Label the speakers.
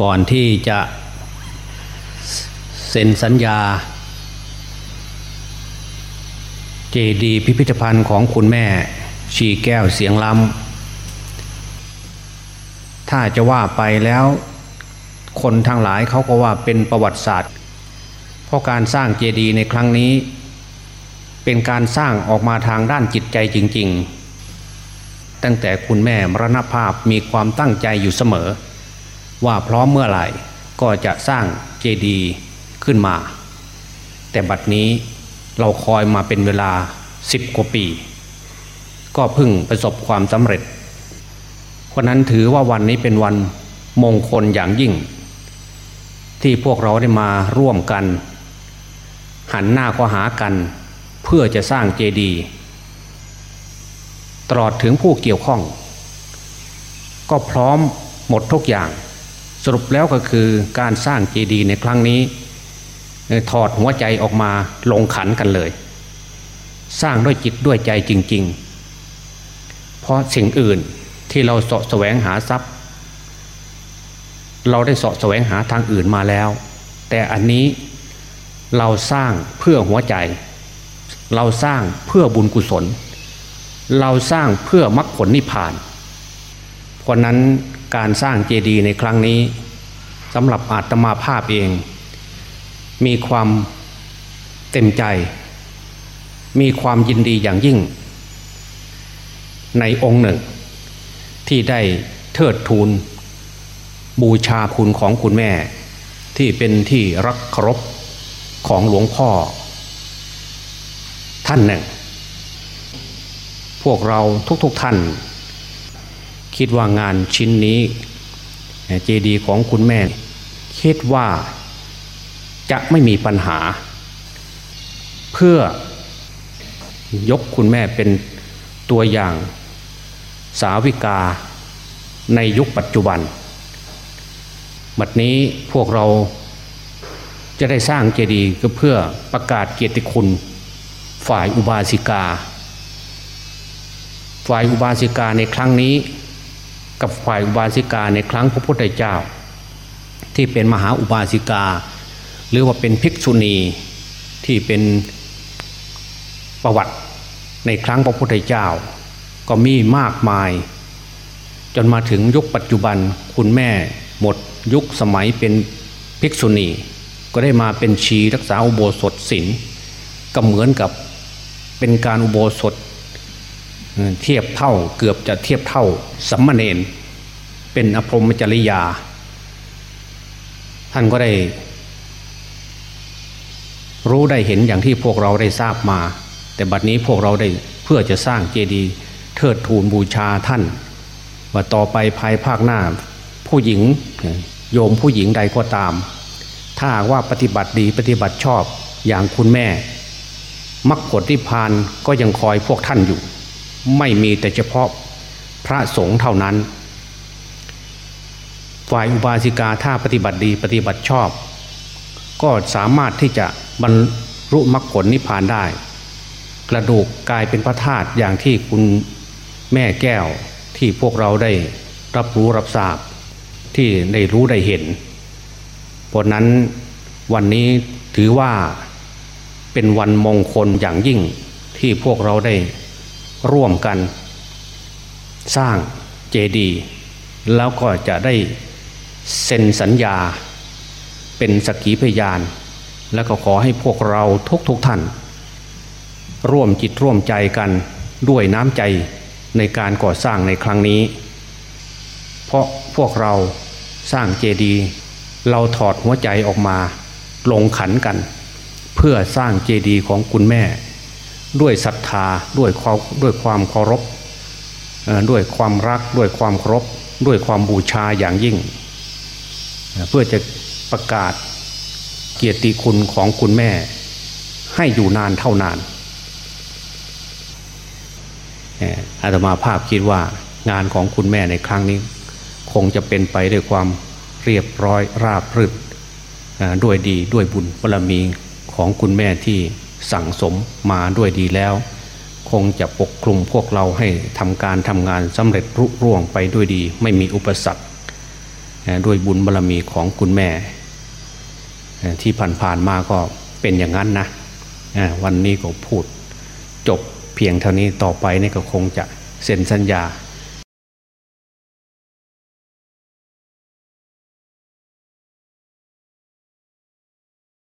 Speaker 1: ก่อนที่จะเซ็นสัญญา เจดีพิพิธภัณฑ์ของคุณแม่ ชีแก้วเสียงล้ำถ้าจะว่าไปแล้ว คนทางหลายเขาก็ว่าเป็นประวัติศาสตร์ เพราะการสร้างเจดีในครั้งนี้ เป็นการสร้างออกมาทางด้านจิตใจจริง ๆ ตั้งแต่คุณแม่มรณภาพมีความตั้งใจอยู่เสมอ ว่าพร้อมเมื่อไหร่ก็จะสร้างเจดีย์ขึ้นมา แต่บัดนี้เราคอยมาเป็นเวลาสิบกว่าปี ก็พิ่งประสบความสำเร็จ เพราะนั้นถือว่าวันนี้เป็นวันมงคลอย่างยิ่ง ที่พวกเราได้มาร่วมกัน หันหน้าก็หากันเพื่อจะสร้างเจดีย์ตลอดถึงผู้เกี่ยวข้อง ก็พร้อมหมดทุกอย่าง สรุปแล้วก็คือการสร้างเจดีย์ในครั้งนี้ ถอดหัวใจออกมาลงขันกันเลย สร้างด้วยจิตด้วยใจจริง ๆ เพราะสิ่งอื่นที่เราสะแสวงหาทรัพย์ เราได้สะแสวงหาทางอื่นมาแล้ว แต่อันนี้เราสร้างเพื่อหัวใจ เราสร้างเพื่อบุญกุศล เราสร้างเพื่อมรรคผลนิพพาน เพราะนั้น การสร้างเจดีย์ในครั้งนี้สำหรับอาตมาภาพเอง มีความเต็มใจ มีความยินดีอย่างยิ่ง ในองค์หนึ่ง ที่ได้เทิดทูนบูชาคุณของคุณแม่ ที่เป็นที่รักเคารพของหลวงพ่อ ท่านหนึ่ง พวกเราทุกๆทท่าน คิดว่างานชิ้นนี้เจดีย์ของคุณแม่ คิดว่าจะไม่มีปัญหา เพื่อยกคุณแม่เป็นตัวอย่างสาวิกาในยุคปัจจุบัน บัดนี้พวกเราจะได้สร้างเจดีย์ก็เพื่อประกาศเกียรติคุณฝ่ายอุบาสิกา ฝ่ายอุบาสิกาในครั้งนี้ กับฝ่ายอุบาสิกาในครั้งพระพุทธเจ้า ที่เป็นมหาอุบาสิกา หรือว่าเป็นภิกษุณีที่เป็นประวัติในครั้งพระพุทธเจ้า ก็มีมากมาย จนมาถึงยุคปัจจุบันคุณแม่หมดยุคสมัยเป็นภิกษุณี ก็ได้มาเป็นชีรักษาอุโบสถศีลก็เหมือนกับเป็นการอุโบสถ เทียบเท่าเกือบจะเทียบเท่าสัมมาเนนเป็นอภรมจริยา ท่านก็ได้ รู้ได้เห็นอย่างที่พวกเราได้ทราบมา แต่บัดนี้พวกเราได้เพื่อจะสร้างเจดีย์เทิดทูนบูชาท่าน ว่าต่อไปภายภาคหน้าผู้หญิงโยมผู้หญิงใดก็ตาม ถ้าว่าปฏิบัติดีปฏิบัติชอบอย่างคุณแม่มรรคผลที่พานก็ยังคอยพวกท่านอยู่ ไม่มีแต่เฉพาะพระสงฆ์เท่านั้น ฝ่ายอุบาสิกาถ้าปฏิบัติดีปฏิบัติชอบ ก็สามารถที่จะบรรลุมรรคผลนิพพานได้ กระดูกกลายเป็นพระธาตุอย่างที่คุณแม่แก้วที่พวกเราได้รับรู้รับทราบที่ได้รู้ได้เห็นเพราะนั้นวันนี้ถือว่าเป็นวันมงคลอย่างยิ่งที่พวกเราได้ ร่วมกัน สร้างเจดีย์แล้วก็จะได้เซ็นสัญญา เป็นสกีพยาน แล้วก็ขอให้พวกเราทุกๆทท่าน ร่วมจิตร่วมใจกันด้วยน้ำใจในการก่อสร้างในครั้งนี้ เพราะพวกเราสร้างเจดีย์เราถอดหัวใจออกมาลงขันกัน เพื่อสร้างเจดีย์ของคุณแม่ ด้วยศรัทธาด้วยความด้วยความเคารพด้วยความรักด้วยความเคารพด้วยความบูชาอย่างยิ่ง เพื่อจะประกาศเกียรติคุณของคุณแม่ ให้อยู่นานเท่านานอาตมาภาพคิดว่างานของคุณแม่ในครั้งนี้ คงจะเป็นไปด้วยความเรียบร้อยราบรื่นด้วยดีด้วยบุญบารมีของคุณแม่ที่ สั่งสมมาด้วยดีแล้ว คงจะปกคลุมพวกเราให้ทำการทำงานสำเร็จรุ่ร่วงไปด้วยดี ไม่มีอุปสรรคด้วยบุญบารรมีของคุณแม่ ที่ผ่านๆมาก็เป็นอย่างนั้นนะวันนี้ก็พูดจบเพียงเท่านี้ต่อไปนี่ก็คงจะเซ็นสัญญา